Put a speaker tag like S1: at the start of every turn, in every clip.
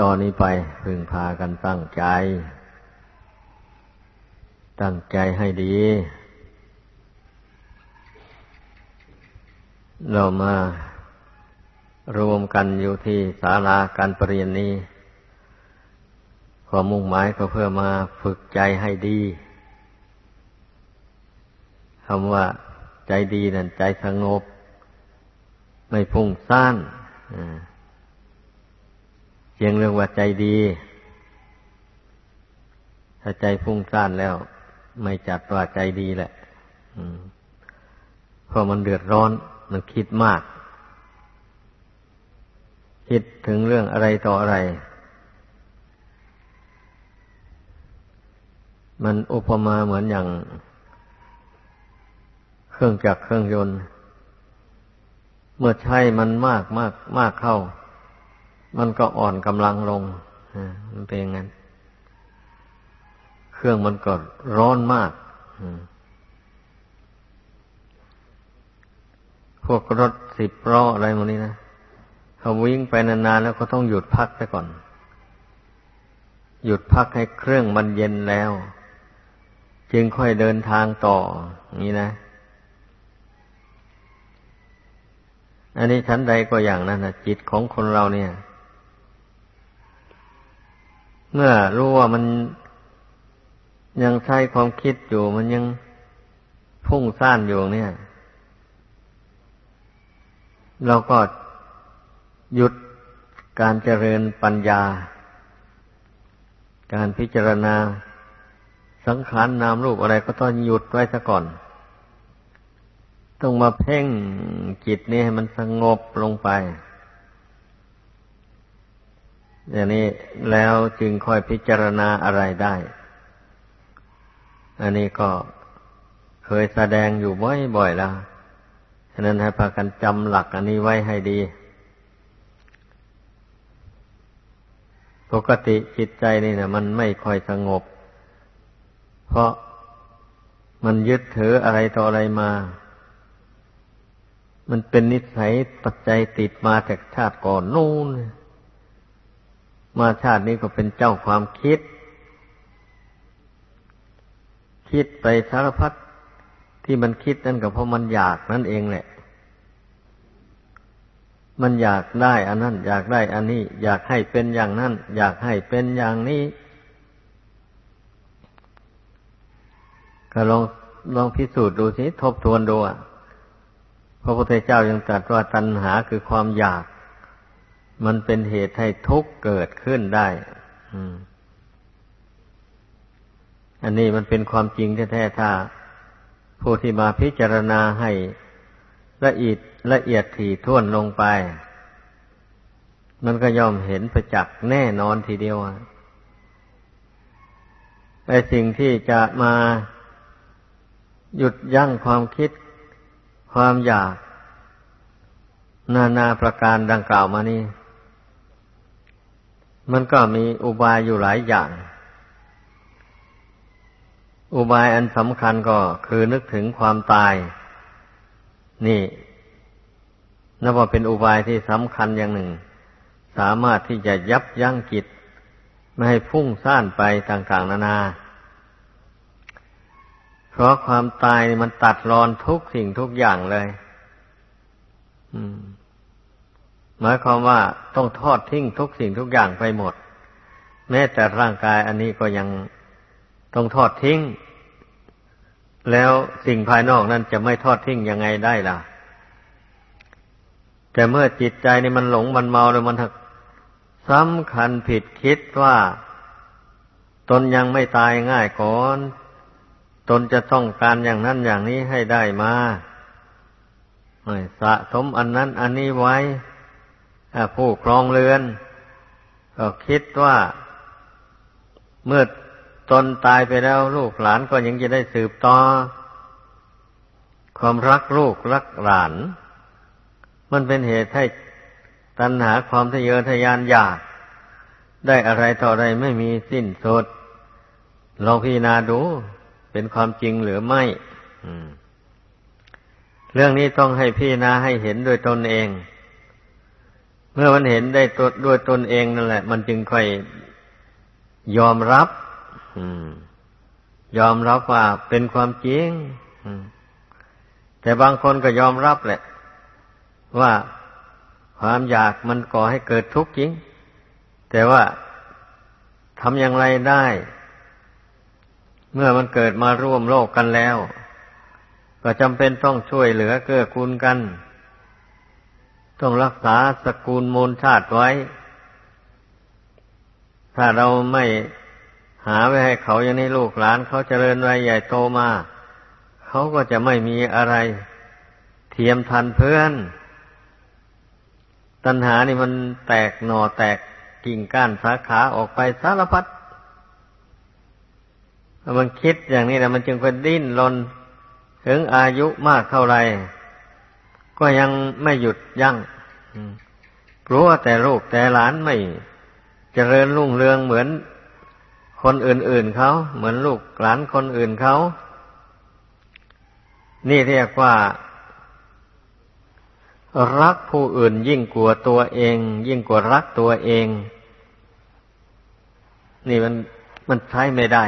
S1: ตอนนี้ไปพึงพากันตั้งใจ ตั้งใจให้ดี เรามารวมกันอยู่ที่ศาลาการประเรียนนี้ความมุ่งหมายก็เพื่อมาฝึกใจให้ดีคำว่าใจดีนั่นใจสงบ ไม่พุ่งซ่าน เพียงเรื่องว่าใจดี ถ้าใจพุ่งซ่านแล้ว ไม่จัดว่าใจดีแหละเพราะมันเดือดร้อน มันคิดมาก คิดถึงเรื่องอะไรต่ออะไร มันอุปมาเหมือนอย่าง เครื่องจักรเครื่องยนต์ เมื่อใช้มันมากมากมากเข้า มันก็อ่อนกำลังลงมันเป็นอย่างนั้น เครื่องมันก็ร้อนมากพวกรถสิบล้ออะไรพวกนี้นะเขาวิ่งไปนานๆแล้วก็ต้องหยุดพักไปก่อน หยุดพักให้เครื่องมันเย็นแล้ว จึงค่อยเดินทางต่ออย่างนี้นะอันนี้ชั้นใดก็อย่างนั้นนะจิตของคนเราเนี่ย เมื่อรู้ว่ามันยังใช้ความคิดอยู่ มันยังพุ่งซ่านอยู่เนี่ย เราก็หยุดการเจริญปัญญา การพิจารณาสังขารนนามรูปอะไรก็ต้องหยุดไว้ซะก่อน ต้องมาเพ่งจิตนี้ให้มันสงบลงไป อย่างนี้แล้วจึงค่อยพิจารณาอะไรได้ อันนี้ก็เคยแสดงอยู่บ่อยๆแล้ว ฉะนั้นให้พากันจำหลักอันนี้ไว้ให้ดี ปกติจิตใจนี่นะมันไม่ค่อยสงบ เพราะมันยึดถืออะไรต่ออะไรมา มันเป็นนิสัยปัจจัยติดมาจากชาติก่อนนู่น มาชาตินี้ก็เป็นเจ้าความคิด คิดไปสารพัดที่มันคิดนั่นก็เพราะมันอยากนั่นเองแหละ มันอยากได้อันนั้น อยากได้อันนี้ อยากให้เป็นอย่างนั้น อยากให้เป็นอย่างนี้ ก็ลองลองพิสูจน์ดูสิทบทวนดูอะพระพุทธเจ้ายังตรัสว่าตัณหาคือความอยาก มันเป็นเหตุให้ทุกข์เกิดขึ้นได้อันนี้มันเป็นความจริงแท้ๆถ้า ผู้ที่มาพิจารณาให้ละเอียดละเอียดถี่ถ้วนลงไป มันก็ย่อมเห็นประจักษ์แน่นอนทีเดียวไอ้สิ่งที่จะมาหยุดยั้งความคิดความอยาก นานาประการดังกล่าวมานี่ มันก็มีอุบายอยู่หลายอย่าง อุบายอันสำคัญก็คือนึกถึงความตาย นี่นับว่าเป็นอุบายที่สำคัญอย่างหนึ่ง สามารถที่จะยับยั้งจิตไม่ให้พุ่งซ่านไปต่างๆ นานานาเพราะความตายมันตัดรอนทุกสิ่งทุกอย่างเลย หมายความว่าต้องทอดทิ้งทุกสิ่งทุกอย่างไปหมด แม้แต่ร่างกายอันนี้ก็ยังต้องทอดทิ้ง แล้วสิ่งภายนอกนั้นจะไม่ทอดทิ้งยังไงได้ล่ะ แต่เมื่อจิตใจนี่มันหลงมันเมาเลยมันสำคัญผิดคิดว่า ตนยังไม่ตายง่ายก่อน ตนจะต้องการอย่างนั้นอย่างนี้ให้ได้มาสะสมอันนั้นอันนี้ไว้ ผู้ครองเรือน ก็คิดว่าเมื่อตนตายไปแล้วลูกหลานก็ยังจะได้สืบต่อ ความรักลูกรักหลาน มันเป็นเหตุให้ตัณหาความทะเยอทะยานอยาก ได้อะไรต่ออะไรไม่มีสิ้นสุดลองพิจารณาดู เป็นความจริงหรือไม่เรื่องนี้ต้องให้พี่นาให้เห็นโดยตนเอง มื่อมันเห็นได้ตัวด้วยตนเองนั่นแหละ มันจึงค่อยยอมรับยอมรับว่าเป็นความจริงแต่บางคนก็ยอมรับแหละ ว่าความอยากมันก่อให้เกิดทุกข์จริง แต่ว่าทำอย่างไรได้ เมื่อมันเกิดมาร่วมโลกกันแล้ว ก็จำเป็นต้องช่วยเหลือเกื้อกูลกัน ต้องรักษาสกุลมูลชาติไว้ ถ้าเราไม่หาไว้ให้เขาอย่างนี้ลูกหลานเขาเจริญวัยใหญ่โตมา เขาก็จะไม่มีอะไร เทียมทันเพื่อน ตัณหานี่มันแตกหน่อแตกกิ่งก้านสาขาออกไปสารพัดมันคิดอย่างนี้นะมันจึงเป็นดิ้นรนถึงอายุมากเท่าไร ก็ยังไม่หยุดยัง้งกลัวแต่ลูกแต่หลานไม่เจริญรุ่งเรืองเหมือนคนอื่นๆเขาเหมือนลูกหลานคนอื่นเขา นี่เรียกว่า รักผู้อื่นยิ่งกลัวตัวเอง ยิ่งกว่ารักตัวเอง นี่มันมันใช้ไม่ได้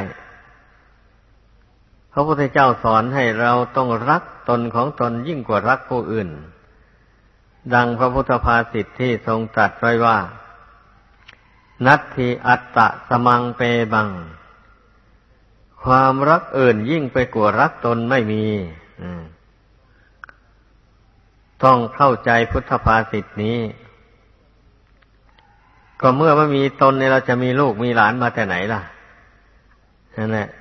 S1: พระพุทธเจ้าสอนให้เราต้องรักตนของตนยิ่งกว่ารักผู้อื่น ดังพระพุทธภาษิตที่ทรงตรัสไว้ว่า นัตถิอัตตะสมังเปบัง ความรักอื่นยิ่งไปกว่ารักตนไม่มีต้องเข้าใจพุทธภาษิตนี้ ก็เมื่อไม่มีตนเนี่ยเราจะมีลูกมีหลานมาแต่ไหนล่ะนั่นแหละจะ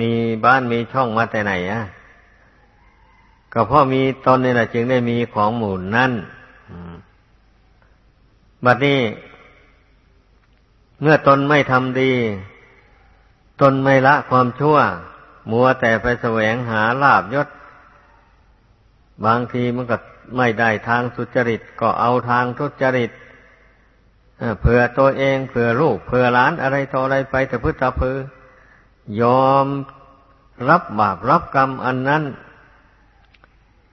S1: มีบ้านมีช่องมาแต่ไหนอะก็เพราะมีตนนี่แหละจึงได้มีของหมู่นั่นบัดนี้ เมื่อตนไม่ทำดี ตนไม่ละความชั่ว มัวแต่ไปแสวงหาลาบยศ บางทีมันก็ไม่ได้ทางสุจริต ก็เอาทางทุจริตเผื่อตัวเอง เผื่อลูก เผื่อหลานอะไรต่ออะไรไปแต่พึ่งตะพือ ยอมรับบาปรับกรรมอันนั้น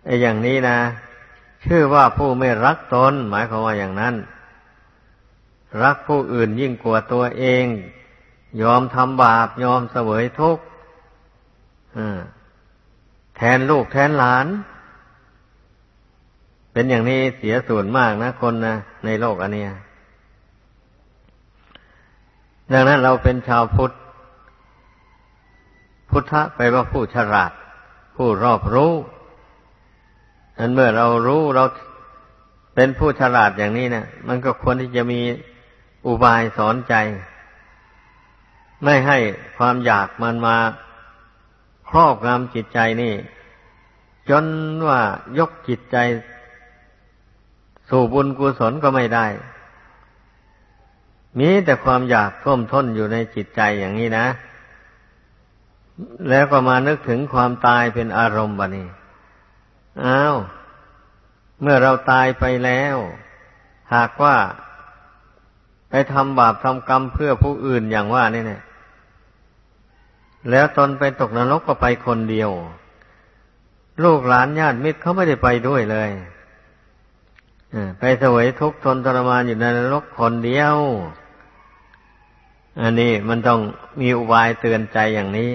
S1: ไอ้อย่างนี้นะชื่อว่าผู้ไม่รักตน หมายความว่าอย่างนั้น รักผู้อื่นยิ่งกว่าตัวเอง ยอมทำบาปยอมเสวยทุกข์แทนลูกแทนหลาน เป็นอย่างนี้เสียส่วนมากนะ คนนะในโลกอันนี้ดังนั้นเราเป็นชาวพุทธ พุทธะไปว่าผู้ฉลาด ผู้รอบรู้อันเมื่อเรารู้เราเป็นผู้ฉลาดอย่างนี้เนะี่ยมันก็ควรที่จะมีอุบายสอนใจ ไม่ให้ความอยากมันมาครอบงำจิตใจนี่ จนว่ายกจิตใจ สู่บุญกุศลก็ไม่ได้ มีแต่ความอยากท่วมท้นอยู่ในจิตใจอย่างนี้นะ แล้วก็มานึกถึงความตายเป็นอารมณ์บะนี่อ้าว เมื่อเราตายไปแล้ว หากว่าไปทำบาปทำกรรมเพื่อผู้อื่นอย่างว่านี่เนี่ยแล้วตนไปตกนรกก็ไปคนเดียว ลูกหลานญาติมิตรเขาไม่ได้ไปด้วยเลยไปเสวยทุกข์ทนทรมานอยู่ในนรกคนเดียว อันนี้มันต้องมีอุบายเตือนใจอย่างนี้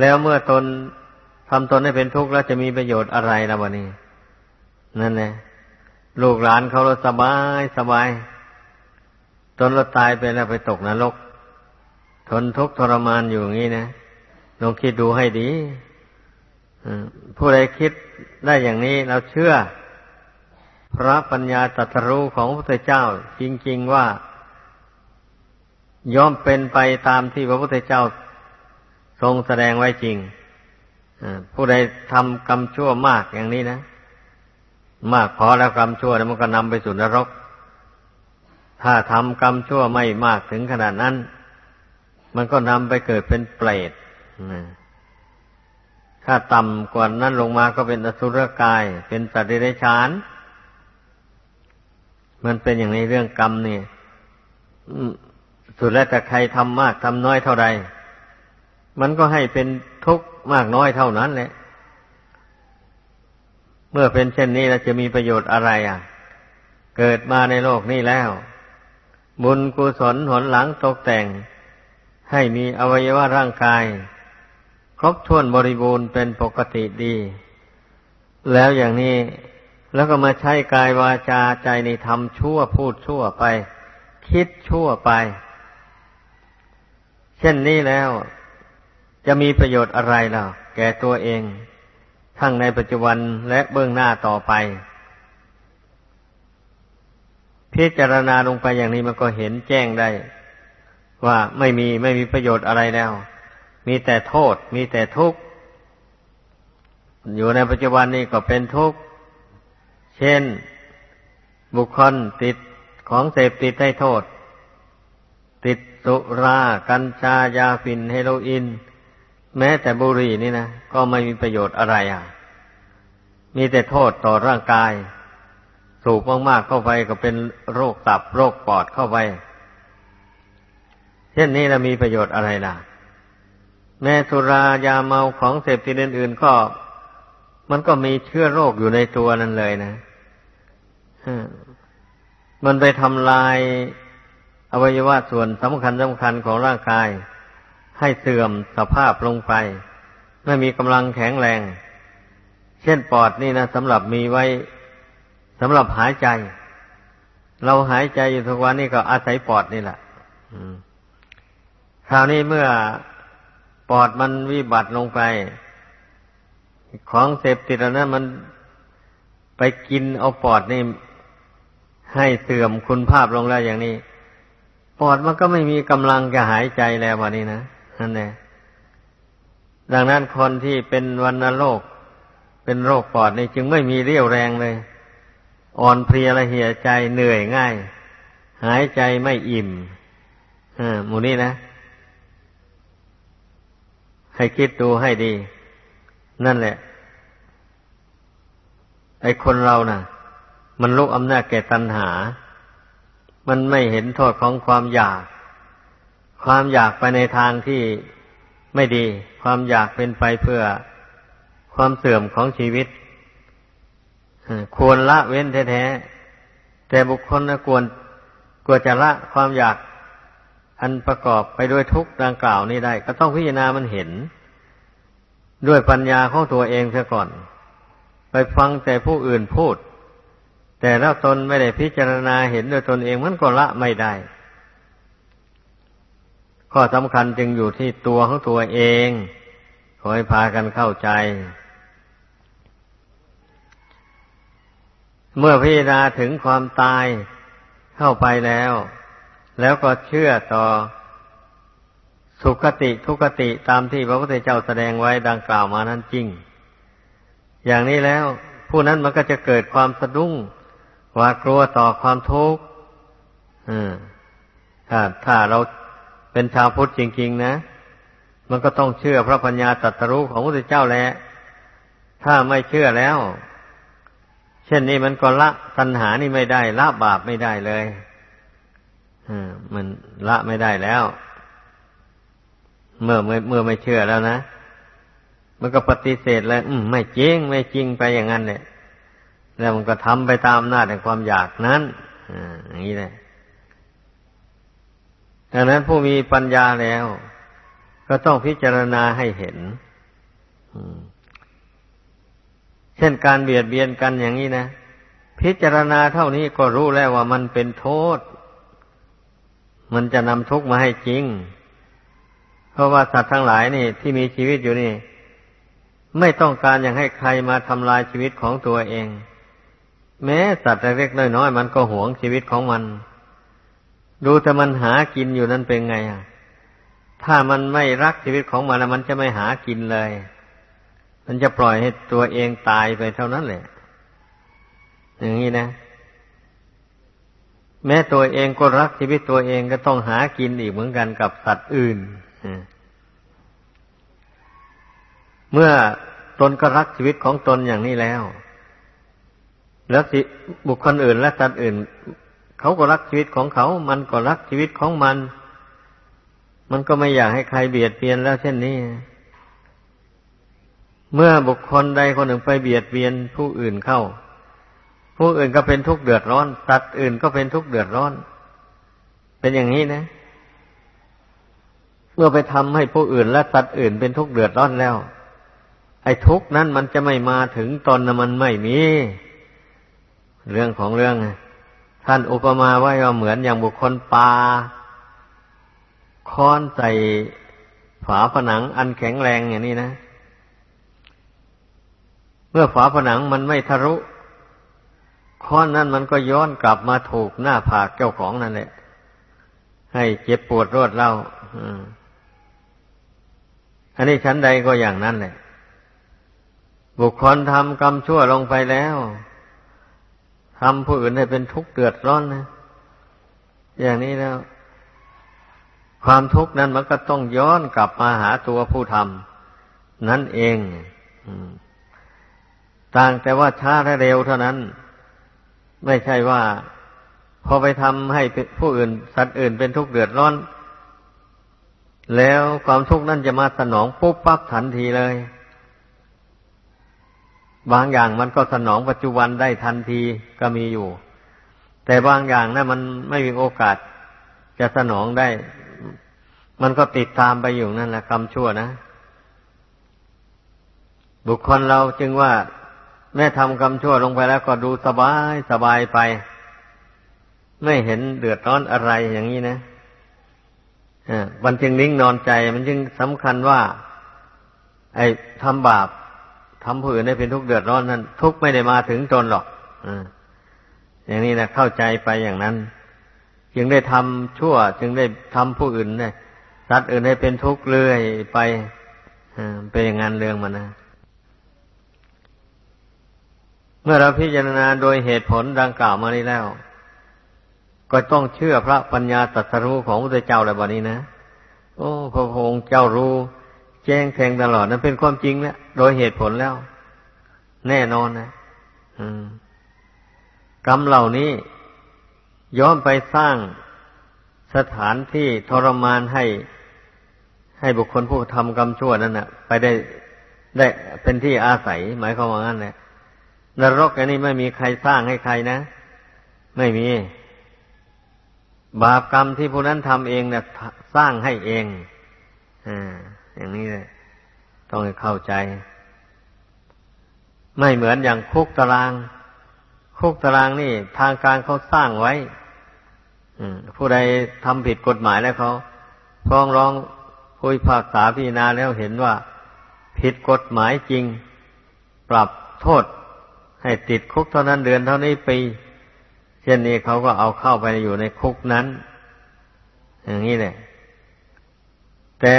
S1: แล้วเมื่อตนทำตนให้เป็นทุกข์แล้วจะมีประโยชน์อะไรล่ะวะนี่นั่นแหละลูกหลานเขาสบายสบาย ตนเราตายไปแล้วไปตกนรก ทนทุกข์ทรมานอยู่อย่างนี้นะลองคิดดูให้ดีผู้ใดคิดได้อย่างนี้เราเชื่อ พระปัญญาตรัสรู้ของพระพุทธเจ้า จริง ๆ ว่าย่อมเป็นไปตามที่พระพุทธเจ้า ทรงแสดงไว้จริงผู้ใดทำกรรมชั่วมากอย่างนี้นะ มากพอแล้วกรรมชั่วแล้วมันก็นำไปสู่นรก ถ้าทำกรรมชั่วไม่มากถึงขนาดนั้น มันก็นำไปเกิดเป็นเปรตถ้าต่ำกว่านั้นลงมาก็เป็นอสุรกาย เป็นสัตว์เดรัจฉาน มันเป็นอย่างในเรื่องกรรมเนี่ยสุดแล้วแต่ใครทำมากทำน้อยเท่าใด มันก็ให้เป็นทุกข์มากน้อยเท่านั้นแหละ เมื่อเป็นเช่นนี้เราจะมีประโยชน์อะไรอะ เกิดมาในโลกนี้แล้ว บุญกุศลหนหลังตกแต่ง ให้มีอวัยวะร่างกาย ครบถ้วนบริบูรณ์เป็นปกติดี แล้วอย่างนี้แล้วก็มาใช้กายวาจาใจในทำชั่วพูดชั่วไป คิดชั่วไป เช่นนี้แล้ว จะมีประโยชน์อะไรล่ะ แก่ตัวเอง ทั้งในปัจจุบันและเบื้องหน้าต่อไป พิจารณาลงไปอย่างนี้มันก็เห็นแจ้งได้ ว่าไม่มีไม่มีประโยชน์อะไรแล้ว มีแต่โทษ มีแต่ทุกข์ อยู่ในปัจจุบันนี้ก็เป็นทุกข์ เช่น บุคคลติดของเสพติดให้โทษ ติดสุรา กัญชายาฝิ่นเฮโรอีน แม้แต่บุหรี่นี่นะก็ไม่มีประโยชน์อะไรอะ มีแต่โทษต่อร่างกาย สูบมากๆเข้าไปก็เป็นโรคตับโรคปอดเข้าไป เช่นนี้เรามีประโยชน์อะไรล่ะ แม้สุรายาเมาของเสพติดอื่นๆก็ มันก็มีเชื้อโรคอยู่ในตัวนั้นเลยนะมันไปทำลายอวัยวะส่วนสำคัญสำคัญของร่างกาย ให้เสื่อมสภาพลงไป ไม่มีกำลังแข็งแรง เช่นปอดนี่นะสำหรับมีไว้สำหรับหายใจ เราหายใจอยู่ทุกวันนี่ก็อาศัยปอดนี่แหละคราวนี้เมื่อปอดมันวิบัติลงไป ของเสพติดอนั้นมันไปกินเอาปอดนี่ให้เสื่อมคุณภาพลงแล้วอย่างนี้ ปอดมันก็ไม่มีกำลังจะหายใจแล้ววันนี้นะ นั่นแหละดังนั้นคนที่เป็นวันโรคเป็นโรคปอดนี่จึงไม่มีเรี่ยวแรงเลย อ่อนเพลียละเหี่ยใจเหนื่อยง่าย หายใจไม่อิ่มอ่าหมูนี่นะ ให้คิดดูให้ดี นั่นแหละ ไอ้คนเรานะ่ะ มันลุกอำนาจแก่ตัณหา มันไม่เห็นโทษของความอยาก ความอยากไปในทางที่ไม่ดี ความอยากเป็นไปเพื่อความเสื่อมของชีวิตควรละเว้นแท้ๆแต่บุคคลนะควรกลัวจะละความอยากอันประกอบไปด้วยทุกข์ดังกล่าวนี้ได้ ก็ต้องพิจารณามันเห็น ด้วยปัญญาของตัวเองเสียก่อน ไปฟังแต่ผู้อื่นพูด แต่ถ้าตนไม่ได้พิจารณาเห็นด้วยตนเองมันก็ละไม่ได้ ข้อสำคัญจึงอยู่ที่ตัวของตัวเอง ขอให้พากันเข้าใจ เมื่อพิจารณาถึงความตายเข้าไปแล้ว แล้วก็เชื่อต่อสุขติทุกติตามที่พระพุทธเจ้าแสดงไว้ดังกล่าวมานั้นจริง อย่างนี้แล้ว ผู้นั้นมันก็จะเกิดความสะดุ้งหวาดกลัวต่อความทุกข์ถ้าถ้าเรา เป็นชาวพุทธจริง ๆ นะ มันก็ต้องเชื่อพระปัญญาตรัสรู้ของพระพุทธเจ้าแล้วถ้าไม่เชื่อแล้ว เช่นนี้มันก็ละตัณหานี่ไม่ได้ ละบาปไม่ได้เลยมันละไม่ได้แล้ว เมื่อเมื่อไม่เชื่อแล้วนะมันก็ปฏิเสธแล้วอืมไม่จริง ไม่จริงไปอย่างนั้นเนี่ยแล้วมันก็ทำไปตามหน้าแห่งความอยากนั้น อ่าอย่างนี้แหละ ดังนั้นผู้มีปัญญาแล้ว ก็ต้องพิจารณาให้เห็นเช่นการเบียดเบียนกันอย่างนี้นะ พิจารณาเท่านี้ก็รู้แล้วว่ามันเป็นโทษ มันจะนำทุกข์มาให้จริง เพราะว่าสัตว์ทั้งหลายนี่ ที่มีชีวิตอยู่นี่ ไม่ต้องการอย่างให้ใครมาทำลายชีวิตของตัวเอง แม้สัตว์เล็กๆน้อยๆมันก็หวงชีวิตของมัน ดูแต่มันหากินอยู่นั่นเป็นไงอะ ถ้ามันไม่รักชีวิตของมันแล้วมันจะไม่หากินเลย มันจะปล่อยให้ตัวเองตายไปเท่านั้นแหละ อย่างนี้นะ แม้ตัวเองก็รักชีวิตตัวเองก็ต้องหากินอีกเหมือนกันกับสัตว์อื่นเมื่อตนก็รักชีวิตของตนอย่างนี้แล้ว แล้วบุคคลอื่นและสัตว์อื่น เขาก็รักชีวิตของเขา มันก็รักชีวิตของมัน มันก็ไม่อยากให้ใครเบียดเบียนแล้วเช่นนี้ เมื่อบุคคลใดคนหนึ่งไปเบียดเบียนผู้อื่นเข้า ผู้อื่นก็เป็นทุกข์เดือดร้อน สัตว์อื่นก็เป็นทุกข์เดือดร้อน เป็นอย่างนี้นะ เมื่อไปทำให้ผู้อื่นและสัตว์อื่นเป็นทุกข์เดือดร้อนแล้ว ไอ้ทุกข์นั้นมันจะไม่มาถึงตนนะมันไม่มี เรื่องของเรื่อง ท่านอุปมาไว้ว่าเหมือนอย่างบุคคลปาค้อนใส่ฝาผนังอันแข็งแรงอย่างนี้นะ เมื่อฝาผนังมันไม่ทะลุค้อนนั้นมันก็ย้อนกลับมาถูกหน้าผากเจ้าของนั่นแหละ ให้เจ็บปวดรวดเล่าอันนี้ชั้นใดก็อย่างนั้นแหละ บุคคลทำกรรมชั่วลงไปแล้ว ทำผู้อื่นให้เป็นทุกข์เดือดร้อนนะ อย่างนี้แล้ว ความทุกข์นั้นมันก็ต้องย้อนกลับมาหาตัวผู้ทำนั่นเองต่างแต่ว่าช้าและเร็วเท่านั้น ไม่ใช่ว่า พอไปทำให้ผู้อื่น สัตว์อื่นเป็นทุกข์เดือดร้อน แล้วความทุกข์นั้นจะมาสนองปุ๊บปั๊บทันทีเลย บางอย่างมันก็สนองปัจจุบันได้ทันทีก็มีอยู่ แต่บางอย่างนะั้นมันไม่มีโอกาสจะสนองได้ มันก็ติดตามไปอยู่นั่นแหละกรรมชั่วนะ บุคคลเราจึงว่าแม่ทำกรรมชั่วลงไปแล้วก็ดูสบายสบายไป ไม่เห็นเดือดร้อนอะไรอย่างนี้นะอ่ามันจึงนิ่งนอนใจ มันจึงสำคัญว่า ไอ้ทำบาป ทำผู้อื่นให้เป็นทุกข์เดือดร้อนนั้น ทุกข์ไม่ได้มาถึงตนหรอกออย่างนี้นะเข้าใจไปอย่างนั้น จึงได้ทำชั่ว จึงได้ทำผู้อื่นเนี่ยสัตว์อื่นให้เป็นทุกข์เรื่อยไปเป็นอย่างนั้นเรื่องมันนะเมื่อเราพิจารณาโดยเหตุผลดังกล่าวมานี้แล้ว ก็ต้องเชื่อพระปัญญาตรัสรู้ของพระเจ้าแล้วบัดนี้นะ โอ้พระองค์เจ้ารู้ แจ้งแทงตลอดนั้นเป็นความจริงแล้วโดยเหตุผลแล้ว แน่นอนนะกรรมเหล่านี้ย้อนไปสร้างสถานที่ทรมานให้ ให้บุคคลผู้ทำกรรมชั่วนั้นน่ะ ไปได้ได้เป็นที่อาศัย หมายความว่างั้นแหละนรกอันนี้ไม่มีใครสร้างให้ใครนะ ไม่มี บาปกรรมที่ผู้นั้นทำเองเนะี่ยสร้างให้เองอ่า อย่างนี้เลยต้องให้เข้าใจ ไม่เหมือนอย่างคุกตาราง คุกตารางนี่ ทางการเขาสร้างไว้ผู้ใดทำผิดกฎหมายแล้วเขาฟ้องร้องผู้พิพากษาพิจารณาแล้วเห็นว่า ผิดกฎหมายจริง ปรับโทษ ให้ติดคุกเท่านั้นเดือนเท่านี้ปี เช่นนี้เขาก็เอาเข้าไปอยู่ในคุกนั้น อย่างนี้แหละแต่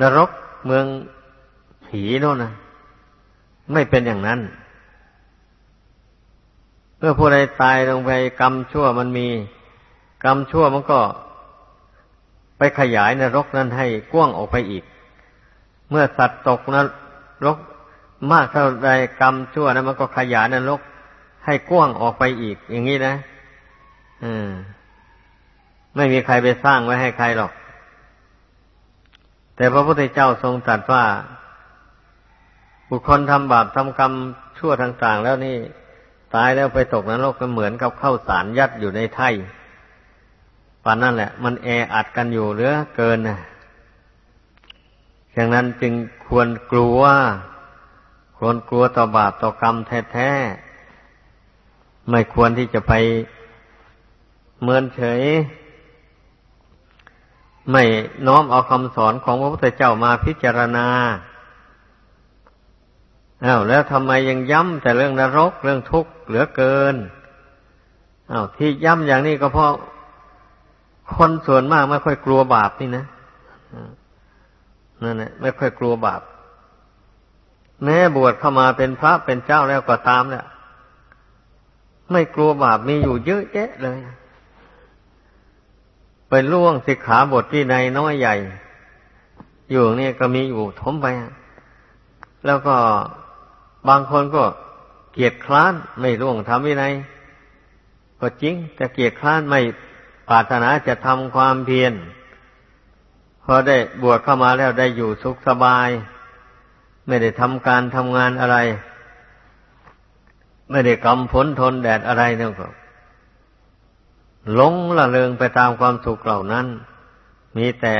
S1: นรกเมืองผีโน่นนะไม่เป็นอย่างนั้น เมื่อผู้ใดตายลงไปกรรมชั่วมันมี กรรมชั่วมันก็ไปขยายนรกนั้นให้กว้างออกไปอีก เมื่อสัตว์ตกนรกมากเท่าใดกรรมชั่วนั้นมันก็ขยายนรกให้กว้างออกไปอีก อย่างนี้นะอืมไม่มีใครไปสร้างไว้ให้ใครหรอก แต่พระพุทธเจ้าทรงตรัสว่า บุคคลทำบาปทำกรรมชั่วต่างๆ แล้วนี่ ตายแล้วไปตกนรกก็เหมือนกับเข้าสารยัดอยู่ในไถ่ป่านนั่นแหละ มันแออัดกันอยู่เหลือเกินนะดังนั้นจึงควรกลัว ควรกลัวต่อบาปต่อกรรมแท้ๆ ไม่ควรที่จะไปเมินเฉย ไม่น้อมเอาคำสอนของพระพุทธเจ้ามาพิจารณาอ้าวแล้วทำไมยังย้ำแต่เรื่องนรกเรื่องทุกข์เหลือเกินอ้าวที่ย้ำอย่างนี้ก็เพราะคนส่วนมากไม่ค่อยกลัวบาปนี่นะนั่นแหละไม่ค่อยกลัวบาป แม้บวชเข้ามาเป็นพระเป็นเจ้าแล้วก็ตามเนี่ยไม่กลัวบาปมีอยู่เยอะแยะเลย ไปล่วงสิกขาบทที่ในน้อยใหญ่ อยู่นี่ก็มีอยู่ทมไป แล้วก็บางคนก็เกียดคร้านไม่ร่วงทำวินัยก็จริง แต่เกียดคร้านไม่ปรารถนาจะทำความเพียรพอได้บวชเข้ามาแล้วได้อยู่สุขสบาย ไม่ได้ทำการทำงานอะไร ไม่ได้กำฝนทนแดดอะไรเนี่ยก็ หลงละเลงไปตามความสุขเหล่านั้น มีแต่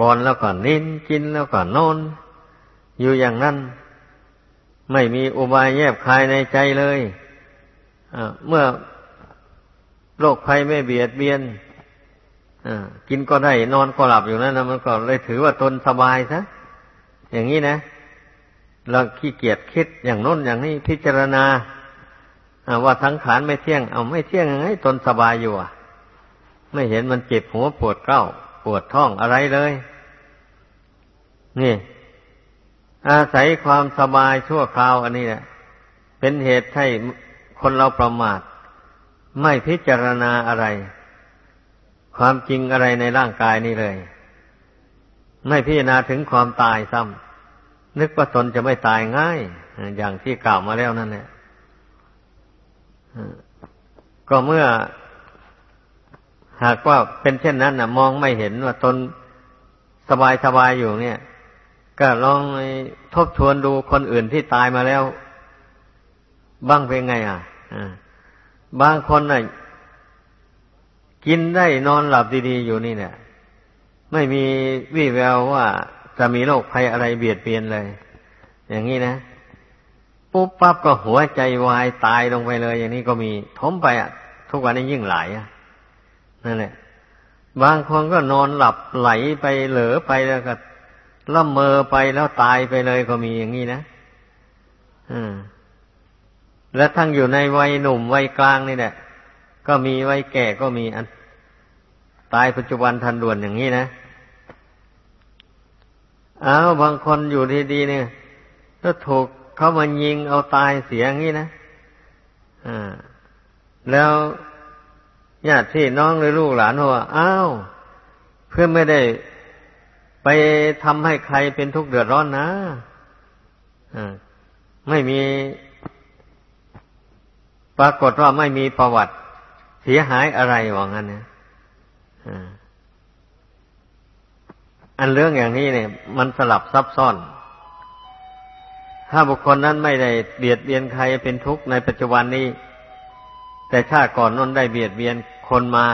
S1: ก่อนแล้วก็นินกินแล้วก็นอน อยู่อย่างนั้น ไม่มีอุบายแยบคายในใจเลยเมื่อโรคภัยไม่เบียดเบียนกินก็ได้นอนก็หลับอยู่นั่นนะมันก็เลยถือว่าตนสบายซะอย่างนี้นะเราขี้เกียจคิดอย่างน้นอย่างนี้พิจารณา ว่าทั้งขานไม่เที่ยง เอาไม่เที่ยงยังไงตนสบายอยู่อะ ไม่เห็นมันเจ็บหัวปวดเก้า ปวดท้องอะไรเลย นี่ อาศัยความสบายชั่วคราวอันนี้แหละเป็นเหตุให้คนเราประมาท ไม่พิจารณาอะไร ความจริงอะไรในร่างกายนี่เลย ไม่พิจารณาถึงความตายซ้ำนึกว่าตนจะไม่ตายง่าย อย่างที่กล่าวมาแล้วนั่นแหละ ก็เมื่อหากว่าเป็นเช่นนั้นนะมองไม่เห็นว่าตนสบายสบายอยู่เนี่ย ก็ลองทบทวนดูคนอื่นที่ตายมาแล้ว บ้างเป็นไง อะบางคนน่ะกินได้นอนหลับดีๆอยู่นี่เนี่ย ไม่มีวี่แววว่าจะมีโรคภัยอะไรเบียดเบียนเลย อย่างนี้นะ ปุ๊บปั๊บก็หัวใจวายตายลงไปเลย อย่างนี้ก็มีทมไปอะ ทุกวันนี้ยิ่งหลายอะนั่นแหละบางคนก็นอนหลับไหลไปเหลอไปแล้วก็ละเมอไปแล้วตายไปเลยก็มีอย่างนี้นะอืมและทั้งอยู่ในวัยหนุ่มวัยกลางนี่แหละก็มีวัยแก่ก็มีอัน ตายปัจจุบันทันด่วนอย่างนี้นะอ้าวบางคนอยู่ดีๆเนี่ยก็ถูก เขามายิงเอาตายเสียงนี้นะอ่าแล้วญาติพี่น้องหรือลูกหลานว่าอ้าวเพื่อไม่ได้ไปทำให้ใครเป็นทุกข์เดือดร้อนนะอ่าไม่มี ปรากฏว่าไม่มีประวัติเสียหายอะไรว่างั้นเนี่ยอันเรื่องอย่างนี้เนี่ย มันสลับซับซ้อน ถ้าบุคคลนั้นไม่ได้เบียดเบียนใครเป็นทุกข์ในปัจจุบันนี้ แต่ชาติก่อนนั้นได้เบียดเบียนคนมา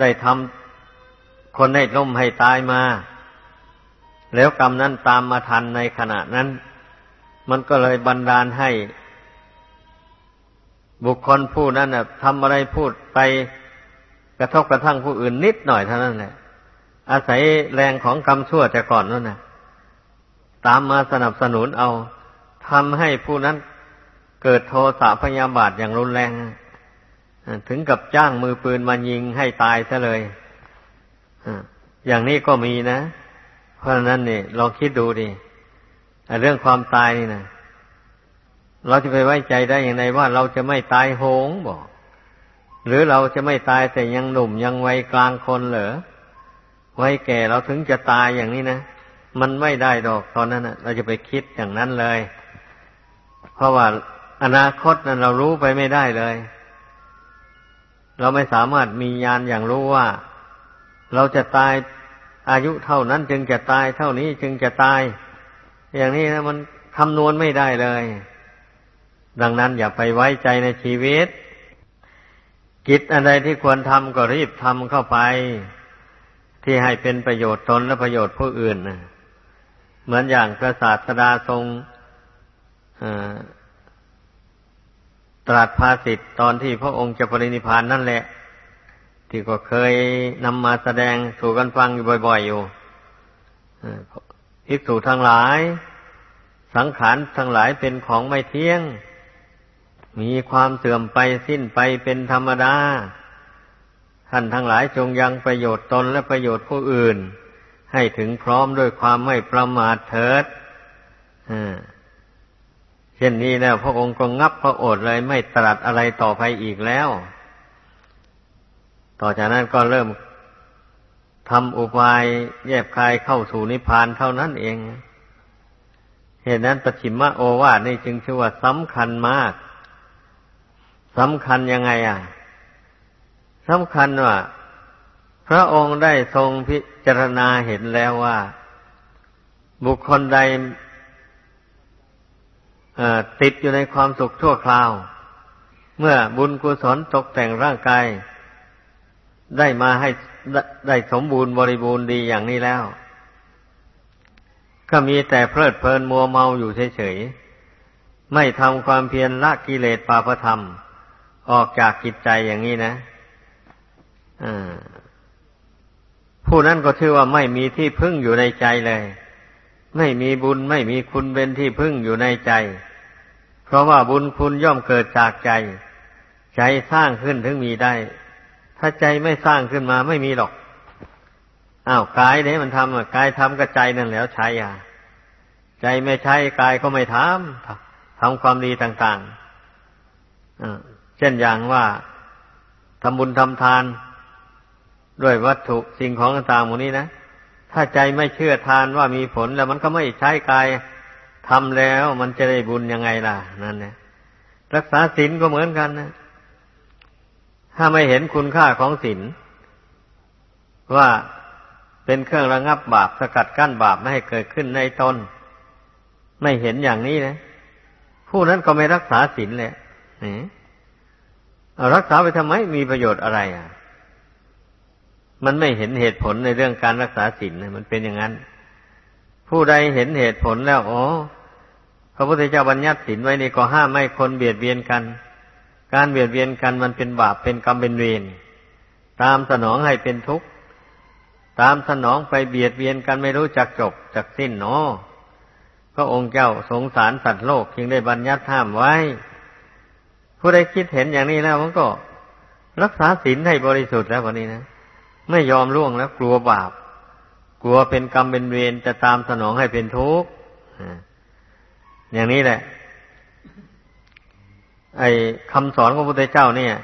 S1: ได้ทำคนให้ล้มให้ตายมา แล้วกรรมนั้นตามมาทันในขณะนั้น มันก็เลยบันดาลให้ บุคคลผู้นั้นทำอะไรพูดไปกระทบกระทั่งผู้อื่นนิดหน่อยเท่านั้นแหละอาศัยแรงของกรรมชั่วแต่ก่อนนั่นนะ ตามมาสนับสนุนเอาทำให้ผู้นั้นเกิดโทสะพยาบาทอย่างรุนแรง ถึงกับจ้างมือปืนมายิงให้ตายซะเลยอย่างนี้ก็มีนะ เพราะนั้นนี่ลองคิดดูดิเรื่องความตายนี่นะเราจะไปไว้ใจได้อย่างไรว่าเราจะไม่ตายโหงบอก หรือเราจะไม่ตายแต่ยังหนุ่มยังวัยกลางคนเหรอวัยแก่เราถึงจะตายอย่างนี้นะ มันไม่ได้ดอกตอนนั้นนะเราจะไปคิดอย่างนั้นเลย เพราะว่าอนาคตนั้นเรารู้ไปไม่ได้เลย เราไม่สามารถมีญาณอย่างรู้ว่า เราจะตายอายุเท่านั้นจึงจะตายเท่านี้จึงจะตาย อย่างนี้นะมันคำนวณไม่ได้เลย ดังนั้นอย่าไปไว้ใจในชีวิต กิจอะไรที่ควรทำก็รีบทำเข้าไป ที่ให้เป็นประโยชน์ตนและประโยชน์ผู้อื่นนะ เหมือนอย่างพระศาสดาทรงตรัสภาสิทธ์ตอนที่พระองค์จะปรินิพานนั่นแหละ ที่ก็เคยนำมาแสดงสู่กันฟังอยู่บ่อย ๆ อยู่ภิกษุทั้งหลาย สังขารทั้งหลายเป็นของไม่เที่ยง มีความเสื่อมไปสิ้นไปเป็นธรรมดา ท่านทั้งหลายจงยังประโยชน์ตนและประโยชน์ผู้อื่น ให้ถึงพร้อมด้วยความไม่ประมาทเถิดเช่นนี้แล้วพระองค์ก็งับพระโอษฐ์เลยไม่ตรัสอะไรต่อไปอีกแล้ว ต่อจากนั้นก็เริ่มทำอุบายแยบคายเข้าสู่นิพพานเท่านั้นเอง เหตุนั้นปชิมะโอวาทนี่จึงชื่อว่าสำคัญมากสำคัญยังไงอะสำคัญว่า พระองค์ได้ทรงพิ จารณาเห็นแล้วว่า บุคคลใดติดอยู่ในความสุขชั่วคราว เมื่อบุญกุศลตกแต่งร่างกาย ได้มาให้ได้สมบูรณ์บริบูรณ์ดีอย่างนี้แล้ว ก็มีแต่เพลิดเพลินมัวเมาอยู่เฉยๆไม่ทำความเพียรละกิเลสปาปธรรม ออกจากจิตใจอย่างนี้นะอ่า ผู้นั้นก็ชื่อว่าไม่มีที่พึ่งอยู่ในใจเลย ไม่มีบุญไม่มีคุณเป็นที่พึ่งอยู่ในใจ เพราะว่าบุญคุณย่อมเกิดจากใจ ใจสร้างขึ้นถึงมีได้ ถ้าใจไม่สร้างขึ้นมาไม่มีหรอกอ้าวกายเนี่ยมันทำอะกายทำกับใจนั่นแล้วใช้อะใจไม่ใช้กายก็ไม่ทำทำความดีต่างๆเช่นอย่างว่าทำบุญทำทาน ด้วยวัตถุสิ่งของต่างๆหมดนี้นะถ้าใจไม่เชื่อทานว่ามีผลแล้วมันก็ไม่ใช้กายทำแล้วมันจะได้บุญยังไงล่ะ นั่นเนี่ยรักษาศีลก็เหมือนกันนะถ้าไม่เห็นคุณค่าของศีลว่าเป็นเครื่องระงับบาปสกัดกั้นบาปไม่ให้เกิดขึ้นในตนไม่เห็นอย่างนี้นะผู้นั้นก็ไม่รักษาศีลแหละรักษาไปทำไมมีประโยชน์อะไรอะ มันไม่เห็นเหตุผลในเรื่องการรักษาศีลมันเป็นอย่างนั้น ผู้ใดเห็นเหตุผลแล้วอ๋อพระพุทธเจ้าบัญญัติศีลไว้นี่ก็ห้ามไม่คนเบียดเบียนกัน การเบียดเบียนกันมันเป็นบาปเป็นกรรมเป็นเวรตามสนองให้เป็นทุกข์ตามสนองไปเบียดเบียนกันไม่รู้จักจบจักสิ้นเนาะพระองค์เจ้าสงสารสัตว์โลกจึงได้บัญญัติห้ามไว้ ผู้ใดคิดเห็นอย่างนี้แล้วมันก็ รักษาศีลให้บริสุทธิ์แล้ววันนี้นะ ไม่ยอมล่วงแล้วกลัวบาป กลัวเป็นกรรมเป็นเวรจะตามสนองให้เป็นทุกข์อย่างนี้แหละ ไอ้คำสอนของพระพุทธเจ้าเนี่ย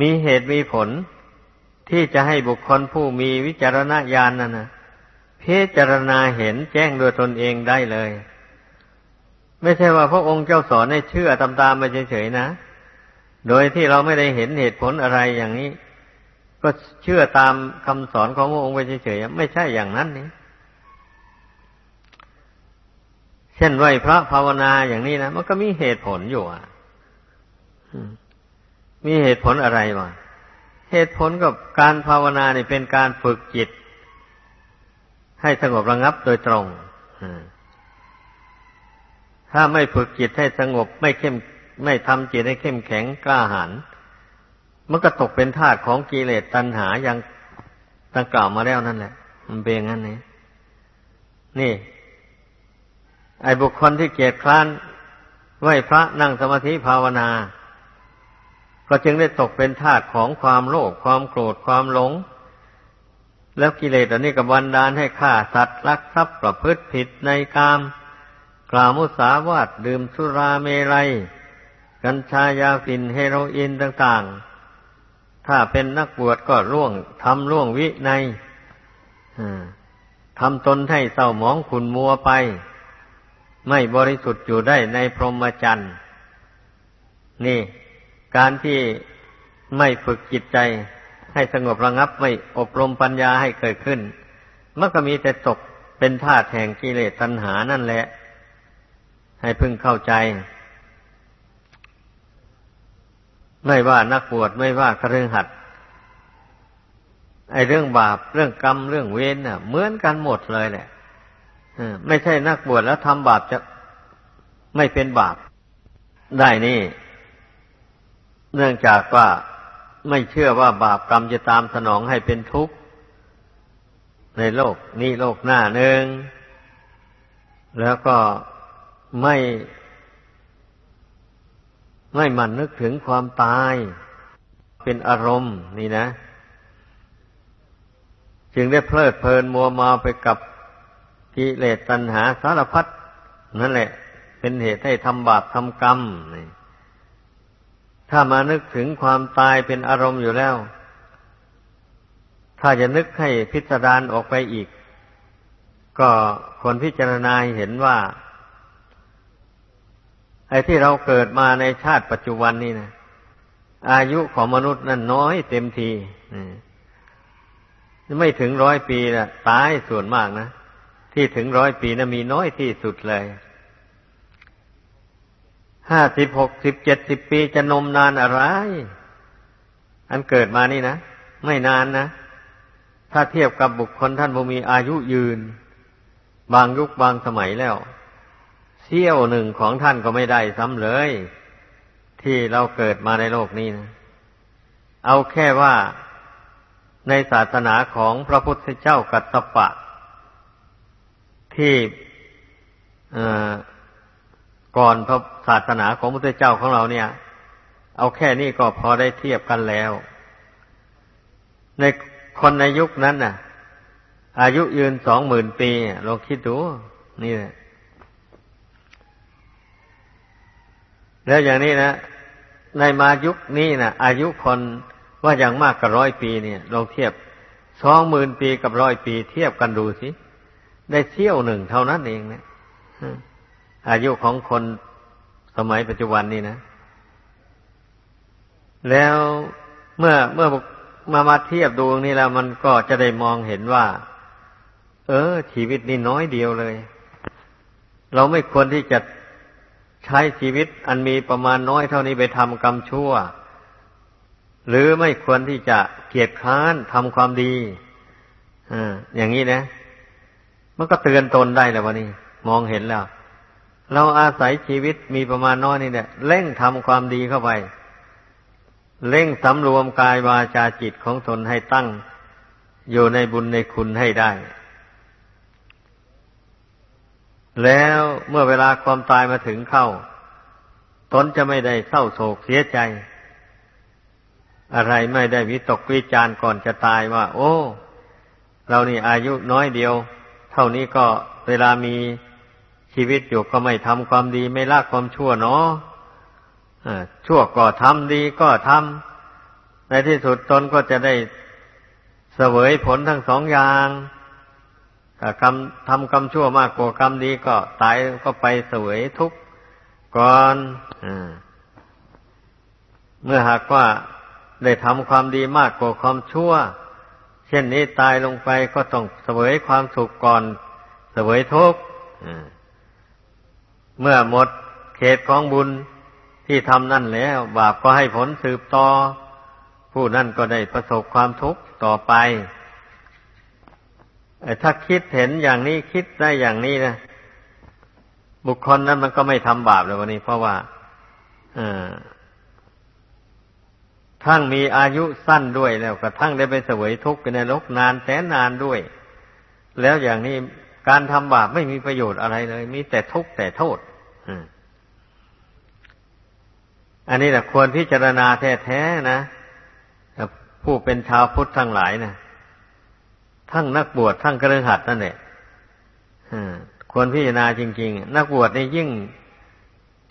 S1: มีเหตุมีผลที่จะให้บุคคลผู้มีวิจารณญาณนั่นนะพิจารณาเห็นแจ้งโดยตนเองได้เลย ไม่ใช่ว่าพระองค์เจ้าสอนให้เชื่อตามๆไปเฉยๆนะ โดยที่เราไม่ได้เห็นเหตุผลอะไรอย่างนี้ ก็เชื่อตามคำสอนของพระองค์ไปเฉยๆไม่ใช่อย่างนั้นนี่เช่นไหวพระภาวนาอย่างนี้นะมันก็มีเหตุผลอยู่อะมีเหตุผลอะไรวะเหตุผลกับการภาวนาเนี่ยเป็นการฝึกจิต ให้สงบระงับโดยตรงถ้าไม่ฝึกจิตให้สงบไม่เข้มไม่ทำจิตให้เข้มแข็งกล้าหาญ มันก็ตกเป็นทาสของกิเลสตัณหาอย่างตั้งกล่าวมาแล้วนั่นแหละ มันเป็นงั้นนี่นี่ ไอ้บุคคลที่เกียจคร้านไหวพระนั่งสมาธิภาวนา ก็จึงได้ตกเป็นทาสของความโลภความโกรธความหลง แล้วกิเลสอันนี้ก็บันดาลให้ฆ่าสัตว์ลักทรัพย์ประพฤติผิดในกามกล่าวมุสาวาทดื่มสุราเมรัย กัญชายาฝิ่นเฮโรอีนต่างๆ ถ้าเป็นนักบวชก็ร่วงทำร่วงวิในทำตนให้เศร้าหมองขุนมัวไป ไม่บริสุทธิ์อยู่ได้ในพรหมจรรย์นี่ การที่ไม่ฝึกจิตใจ ให้สงบระงับไม่อบรมปัญญาให้เกิดขึ้นมันก็มีแต่ตกเป็นธาตุแห่งกิเลสตัณหานั่นแหละ ให้พึงเข้าใจ ไม่ว่านักบวชไม่ว่าคฤหัสถ์ไอเรื่องบาปเรื่องกรรมเรื่องเวรน่ะ เหมือนกันหมดเลยแหละไม่ใช่นักบวชแล้วทำบาปจะไม่เป็นบาป ได้นี่ เนื่องจากว่าไม่เชื่อว่าบาปกรรมจะตามสนองให้เป็นทุกข์ ในโลกนี้โลกหน้าหนึ่งแล้วก็ไม่ ไม่มันนึกถึงความตาย เป็นอารมณ์นี่นะ จึงได้เพลิดเพลินมัวเมาไปกับกิเลสตัณหาสารพัดนั่นแหละ เป็นเหตุให้ทำบาปทำกรรมนี่ถ้ามานึกถึงความตายเป็นอารมณ์อยู่แล้ว ถ้าจะนึกให้พิสดารออกไปอีก ก็คนพิจารณาเห็นว่า ไอ้ที่เราเกิดมาในชาติปัจจุบันนี่นะอายุของมนุษย์นั้นน้อยเต็มทีไม่ถึงร้อยปีนะตายส่วนมากนะที่ถึงร้อยปีนะมีน้อยที่สุดเลยห้าสิบหกสิบเจ็ดสิบปีจะนมนานอะไร อันเกิดมานี่นะ ไม่นานนะ ถ้าเทียบกับบุคคลท่านผู้มีอายุยืน บางยุคบางสมัยแล้ว เสี้ยวหนึ่งของท่านก็ไม่ได้ซ้ำเลย ที่เราเกิดมาในโลกนี้นะ เอาแค่ว่าในศาสนาของพระพุทธเจ้ากัตตปะ ที่ก่อนพระศาสนาของพระพุทธเจ้าของเราเนี่ย เอาแค่นี้ก็พอได้เทียบกันแล้ว ในคนในยุคนั้นน่ะ อายุยืนสองหมื่นปีลองคิดดู นี่แหละ แล้วอย่างนี้นะในมายุคนี้นะอายุคนว่าอย่างมากกับร้อยปีเนี่ยลองเทียบสองหมื่นปีกับร้อยปี เทียบกันดูสิได้เที่ยวหนึ่งเท่านั้นเองเนะอายุของคนสมัยปัจจุบันนี้นะ แล้วเมื่อเมื่อมามาเทียบดูนี่แล้วมันก็จะได้มองเห็นว่า เออ ชีวิตนี่น้อยเดียวเลย เราไม่ควรที่จะ ช้ชีวิตอันมีประมาณน้อยเท่านี้ไปทำกรรมชั่ว หรือไม่ควรที่จะเกียจค้านทำความดีออย่างนี้นะ มันก็เตือนตนได้แล้ววันนี้ มองเห็นแล้ว เราอาศัยชีวิตมีประมาณน้อยนี่เนี่ยเร่งทำความดีเข้าไป เร่งสำรวมกายวาจาจิตของตนให้ตั้ง อยู่ในบุญในคุณให้ได้ แล้วเมื่อเวลาความตายมาถึงเข้า ตนจะไม่ได้เศร้าโศกเสียใจ อะไรไม่ได้วิตกวิจารก่อนจะตายว่า โอ้ เรานี่อายุน้อยเดียว เท่านี้ก็เวลามีชีวิตอยู่ก็ไม่ทำความดีไม่ละความชั่วเนาะชั่วก็ทำดีก็ทำในที่สุดตนก็จะได้เสวยผลทั้งสองอย่าง ถ้ากรรมทำกรรมชั่วมากกว่ากรรมดีก็ตายก็ไปเสวยทุกข์ก่อนอเมื่อหากว่าได้ทำความดีมากกว่าความชั่ว เช่นนี้ตายลงไปก็ต้องเสวยความสุขก่อน เสวยทุกข์เมื่อหมดเขตของบุญที่ทำนั่นแล้ว บาปก็ให้ผลสืบต่อ ผู้นั่นก็ได้ประสบความทุกข์ต่อไป ถ้าคิดเห็นอย่างนี้คิดได้อย่างนี้นะบุคคลนั้นมันก็ไม่ทำบาปเลยวันนี้ เพราะว่าทั้งมีอายุสั้นด้วยแล้วกระทั่งได้ไปเสวยทุกข์ในโลกนานแสนนานด้วย แล้วอย่างนี้การทำบาปไม่มีประโยชน์อะไรเลย มีแต่ทุกข์แต่โทษอันนี้แหละควรพิจารณาแท้ๆนะผู้เป็นชาวพุทธทั้งหลายนะ ทั้งนักบวชทั้งกระหัดนั่นแหละควรพิจารณาจริง ๆ นักบวชนี่ยิ่ง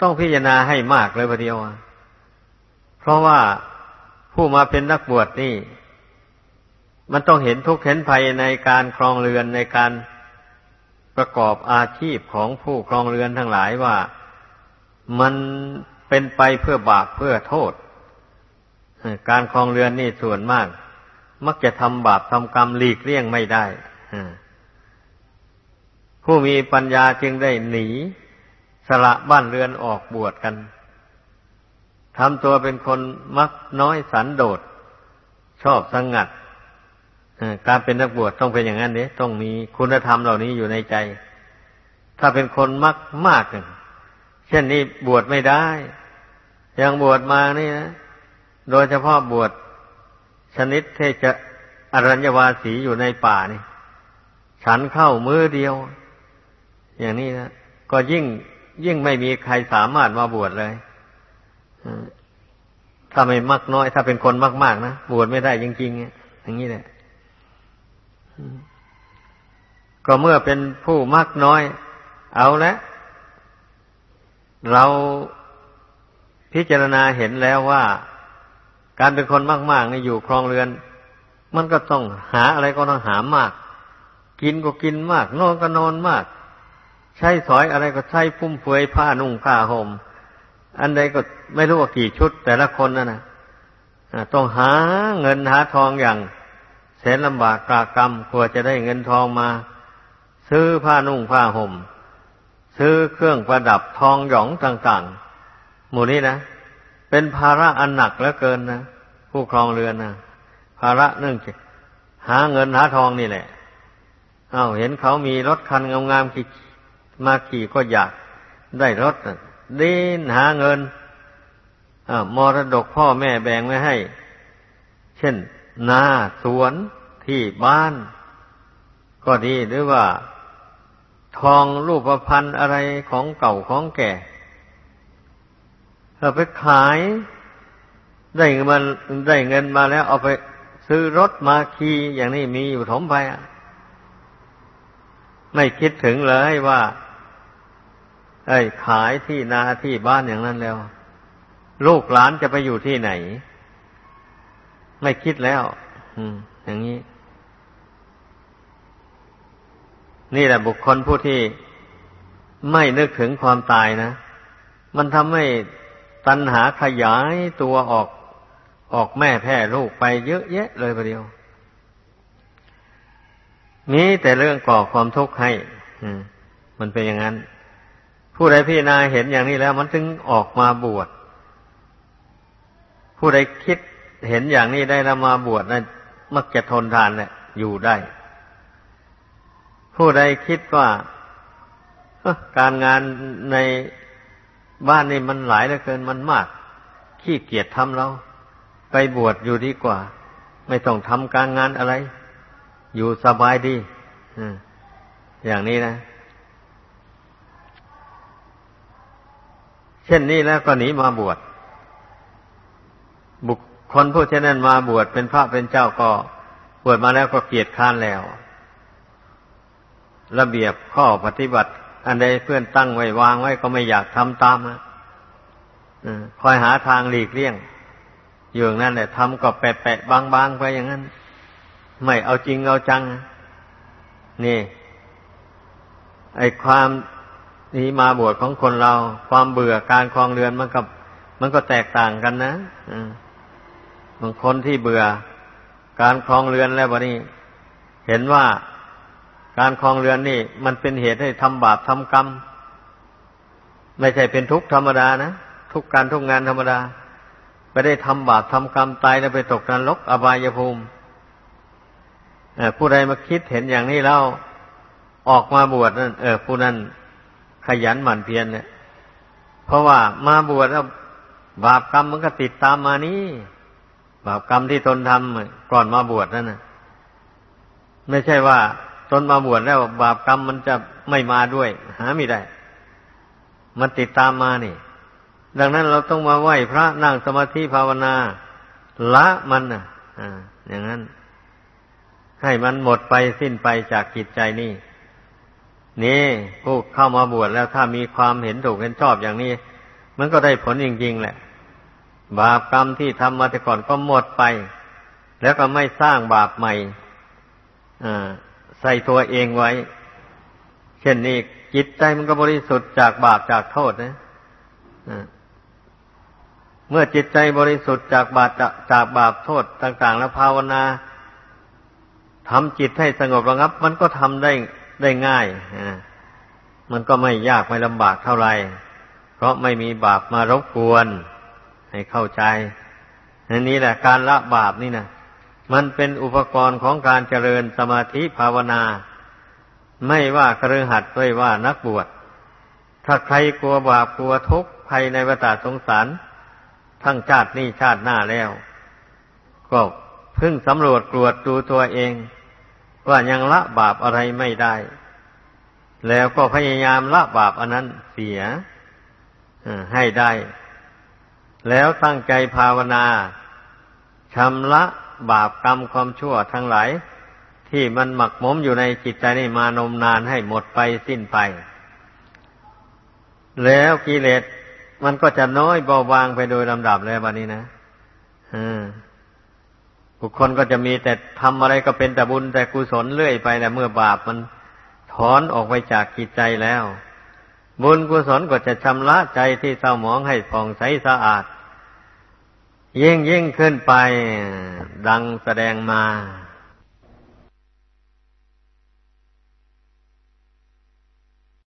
S1: ต้องพิจารณาให้มากเลยพเดียว เพราะว่าผู้มาเป็นนักบวชนี่ มันต้องเห็นทุกข์เห็นภัยในการครองเรือนในการประกอบอาชีพของผู้ครองเรือนทั้งหลายว่ามันเป็นไปเพื่อบาปเพื่อโทษ การคลองเรือนนี่ส่วนมาก มักจะทำบาปทำกรรมหลีกเลี่ยงไม่ได้ผู้มีปัญญาจึงได้หนีสละบ้านเรือนออกบวชกันทำตัวเป็นคนมักน้อยสันโดษ ชอบสงัดการเป็นนักบวชต้องเป็นอย่างนั้นเนี่ยต้องมีคุณธรรมเหล่านี้อยู่ในใจ ถ้าเป็นคนมักมากเช่นนี้บวชไม่ได้ย่างบวชมานี่นะโดยเฉพาะบวช ชนิดที่จะอรัญญวาสีอยู่ในป่านี่ฉันเข้ามือเดียว อย่างนี้นะก็ยิ่งยิ่งไม่มีใครสามารถมาบวชเลยถ้าไม่มากน้อย ถ้าเป็นคนมาก ๆ นะบวชไม่ได้จริงๆอย่างนี้แหละก็เมื่อเป็นผู้มากน้อย เอาละเราพิจารณาเห็นแล้วว่า การเป็นคนมากๆนี่อยู่ครองเรือน มันก็ต้องหาอะไรก็ต้องหามาก กินก็กินมาก นอนก็นอนมาก ใช้สอยอะไรก็ใช้พุ่มเฟือยผ้านุ่งผ้าหม่มอันใดก็ไม่รู้ว่ากี่ชุด แต่ละคนนั่นนะต้องหาเงินหาทองอย่างแสนลำบากกากรรมกว่าจะได้เงินทองมา ซื้อผ้านุ่งผ้าหม่ม ซื้อเครื่องประดับทองหยองต่าง ๆ หมู่นี้นะ เป็นภาระอันหนักเหลือเกินนะผู้ครองเรือนนะภาระเนื่องจากหาเงินหาทองนี่แหละ เอาเห็นเขามีรถคันงามๆขี่มาขี่ก็อยากได้รถดินหาเงินอมรดกพ่อแม่แบ่งไว้ให้ เช่น นาสวนที่บ้าน ก็ดีหรือว่า ทองรูปพันธ์อะไรของเก่าของแก่ เอาไปขายได้เงินมาได้เงินมาแล้ว เอาไปซื้อรถมาขี่อย่างนี้มีอยู่ถมไปไม่คิดถึงเลยว่าไอ้ขายที่นาที่บ้านอย่างนั้นแล้ว ลูกหลานจะไปอยู่ที่ไหน ไม่คิดแล้วอืมอย่างนี้ นี่แหละบุคคลผู้ที่ไม่นึกถึงความตายนะ มันทำให้ ตัณหาขยายตัวออกออกแม่แพร่ลูกไปเยอะแยะเลยประเดียว มีแต่เรื่องก่อความทุกข์ให้มันเป็นอย่างนั้น ผู้ใดพิจารณาเห็นอย่างนี้แล้ว มันจึงออกมาบวช ผู้ใดคิดเห็นอย่างนี้ได้แล้วมาบวชนั้นมักจะทนทานแหละอยู่ได้ ผู้ใดคิดว่าการงานใน บ้านนี่มันหลายเหลือเกินมันมาก ขี้เกียจทำเรา ไปบวชอยู่ดีกว่า ไม่ต้องทำการงานอะไร อยู่สบายดีอย่างนี้นะ เช่นนี้แล้วก็หนีมาบวชบุคคลผู้เช่นนั้นมาบวชเป็นพระเป็นเจ้าก็บวชมาแล้วก็เกียรติค้านแล้ว ระเบียบข้อปฏิบัติ อันใดเพื่อนตั้งไว้วางไว้ก็ไม่อยากทำตามนะคอยหาทางหลีกเลี่ยงอยู่นั่นแหละทำก็แปะแปะบางบางไปอย่างนั้น ไม่เอาจริงเอาจัง นี่ ไอความนี้มาบวชของคนเรา ความเบื่อการคลองเรือนมันกับ มันก็แตกต่างกันนะบางคนที่เบื่อ การคลองเรือนแล้ววันนี้ เห็นว่า การคลองเรือนนี่ มันเป็นเหตุให้ทำบาปทำกรรม ไม่ใช่เป็นทุกข์ธรรมดานะ ทุกการทุกงานธรรมดา ไปได้ทำบาปทำกรรมตายแล้วไปตกนรกอบายภูมิผู้ใดมาคิดเห็นอย่างนี้แล้วออกมาบวชนั่นเออผู้นั้นขยันหมั่นเพียรเนี่ยเพราะว่ามาบวชแล้วบาปกรรมมันก็ติดตามมานี่บาปกรรมที่ตนทำก่อนมาบวชนั่นนะไม่ใช่ว่า ตนมาบวชแล้ว บาปกรรมมันจะไม่มาด้วย หาไม่ได้ มันติดตามมานี่ ดังนั้นเราต้องมาไหว้พระนั่งสมาธิภาวนา ละมันอะอ่า อย่างนั้น ให้มันหมดไปสิ้นไปจากจิตใจนี่นี่ผู้เข้ามาบวชแล้วถ้ามีความเห็นถูกเห็นชอบอย่างนี้ มันก็ได้ผลจริงๆแหละ บาปกรรมที่ทำมาแต่ก่อนก็หมดไป แล้วก็ไม่สร้างบาปใหม่อ่า ใส่ตัวเองไว้ เช่นนี้จิตใจมันก็บริสุทธิ์จากบาปจากโทษนะเมื่อจิตใจบริสุทธิ์จากบาปจากบาปโทษต่าง ๆ แล้วภาวนาทำจิตให้สงบระงับ มันก็ทำได้ได้ง่ายมันก็ไม่ยากไม่ลำบากเท่าไหร่เพราะไม่มีบาปมารบกวน ให้เข้าใจอันนี้แหละการละบาปนี่นะ มันเป็นอุปกรณ์ของการเจริญสมาธิภาวนา ไม่ว่าครือหัดด้วยว่านักบวช ถ้าใครกลัวบาปกลัวทุกข์ภัยในวัฏสงสาร ทั้งชาตินี้ชาติหน้าแล้ว ก็พึ่งสำรวจกรวดดูตัวเอง ว่ายังละบาปอะไรไม่ได้ แล้วก็พยายามละบาปอันนั้นเสียให้ได้ แล้วตั้งใจภาวนาชำระ บาปกรรมความชั่วทั้งหลาย ที่มันหมักหมมอยู่ในจิตใจนี่มานมนานให้หมดไปสิ้นไป แล้วกิเลสมันก็จะน้อยเบาบางไปโดยลำดับแล้ววันนี้นะอืมบุคคลก็จะมีแต่ทำอะไรก็เป็นแต่บุญแต่กุศลเรื่อยไปแต่เมื่อบาปมันถอนออกไปจากจิตใจแล้ว บุญกุศลก็จะชำระใจที่เศร้าหมองให้ผ่องใสสะอาด ยิ่งยิ่งขึ้นไปดังแสดงมา